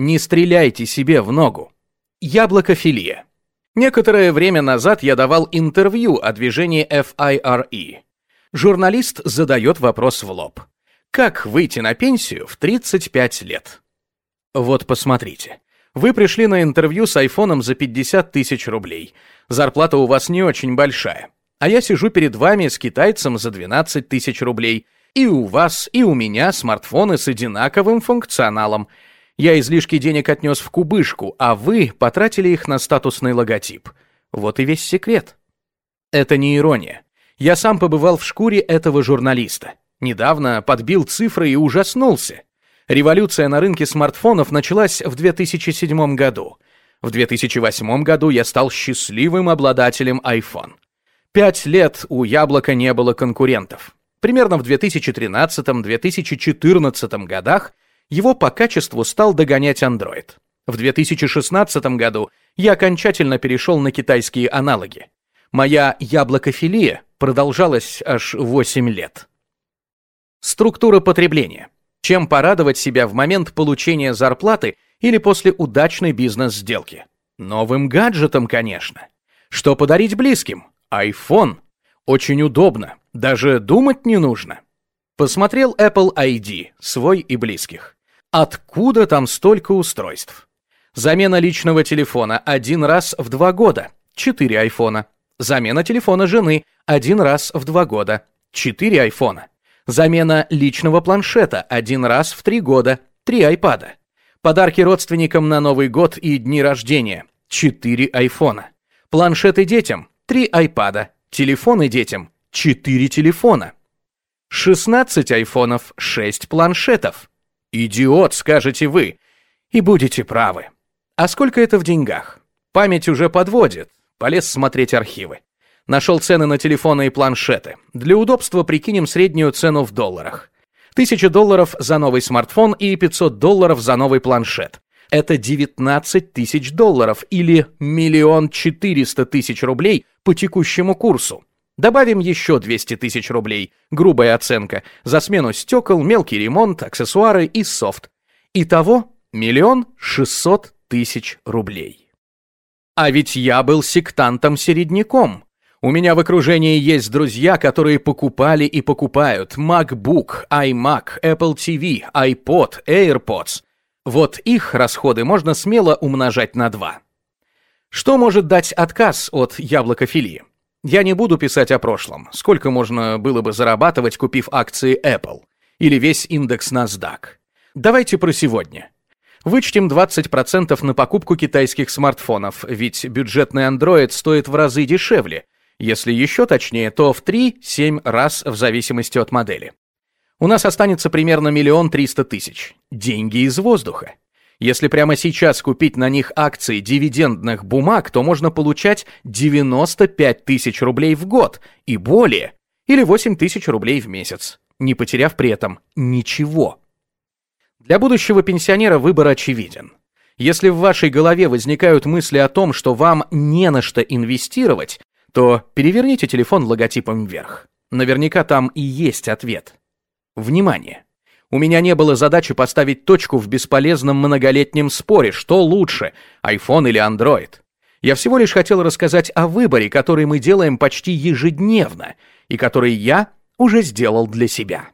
Не стреляйте себе в ногу. Яблокофилия. Некоторое время назад я давал интервью о движении FIRE. Журналист задает вопрос в лоб. Как выйти на пенсию в 35 лет? Вот посмотрите. Вы пришли на интервью с айфоном за 50 тысяч рублей. Зарплата у вас не очень большая. А я сижу перед вами с китайцем за 12 тысяч рублей. И у вас, и у меня смартфоны с одинаковым функционалом – я излишки денег отнес в кубышку, а вы потратили их на статусный логотип. Вот и весь секрет. Это не ирония. Я сам побывал в шкуре этого журналиста. Недавно подбил цифры и ужаснулся. Революция на рынке смартфонов началась в 2007 году. В 2008 году я стал счастливым обладателем iPhone. Пять лет у Яблока не было конкурентов. Примерно в 2013-2014 годах его по качеству стал догонять Android. В 2016 году я окончательно перешел на китайские аналоги. Моя яблокофилия продолжалась аж 8 лет. Структура потребления. Чем порадовать себя в момент получения зарплаты или после удачной бизнес-сделки? Новым гаджетом, конечно. Что подарить близким? iPhone. Очень удобно, даже думать не нужно. Посмотрел Apple ID, свой и близких. Откуда там столько устройств? Замена личного телефона один раз в два года. Четыре айфона. Замена телефона жены один раз в два года. Четыре айфона. Замена личного планшета один раз в три года. Три айпада. Подарки родственникам на Новый год и дни рождения. Четыре айфона. Планшеты детям. Три айпада. Телефоны детям. Четыре телефона. 16 айфонов, 6 планшетов. «Идиот», скажете вы. И будете правы. А сколько это в деньгах? Память уже подводит. Полез смотреть архивы. Нашел цены на телефоны и планшеты. Для удобства прикинем среднюю цену в долларах. 1000 долларов за новый смартфон и 500 долларов за новый планшет. Это 19 тысяч долларов или миллион четыреста тысяч рублей по текущему курсу. Добавим еще 200 тысяч рублей, грубая оценка, за смену стекол, мелкий ремонт, аксессуары и софт. Итого миллион шестьсот тысяч рублей. А ведь я был сектантом-середняком. У меня в окружении есть друзья, которые покупали и покупают MacBook, iMac, Apple TV, iPod, AirPods. Вот их расходы можно смело умножать на два. Что может дать отказ от яблокофилии? Я не буду писать о прошлом. Сколько можно было бы зарабатывать, купив акции Apple? Или весь индекс NASDAQ? Давайте про сегодня. Вычтем 20% на покупку китайских смартфонов, ведь бюджетный Android стоит в разы дешевле. Если еще точнее, то в 3-7 раз в зависимости от модели. У нас останется примерно миллион триста тысяч. Деньги из воздуха. Если прямо сейчас купить на них акции дивидендных бумаг, то можно получать 95 тысяч рублей в год и более, или 8 тысяч рублей в месяц, не потеряв при этом ничего. Для будущего пенсионера выбор очевиден. Если в вашей голове возникают мысли о том, что вам не на что инвестировать, то переверните телефон логотипом вверх. Наверняка там и есть ответ. Внимание! У меня не было задачи поставить точку в бесполезном многолетнем споре, что лучше, iPhone или Android. Я всего лишь хотел рассказать о выборе, который мы делаем почти ежедневно, и который я уже сделал для себя.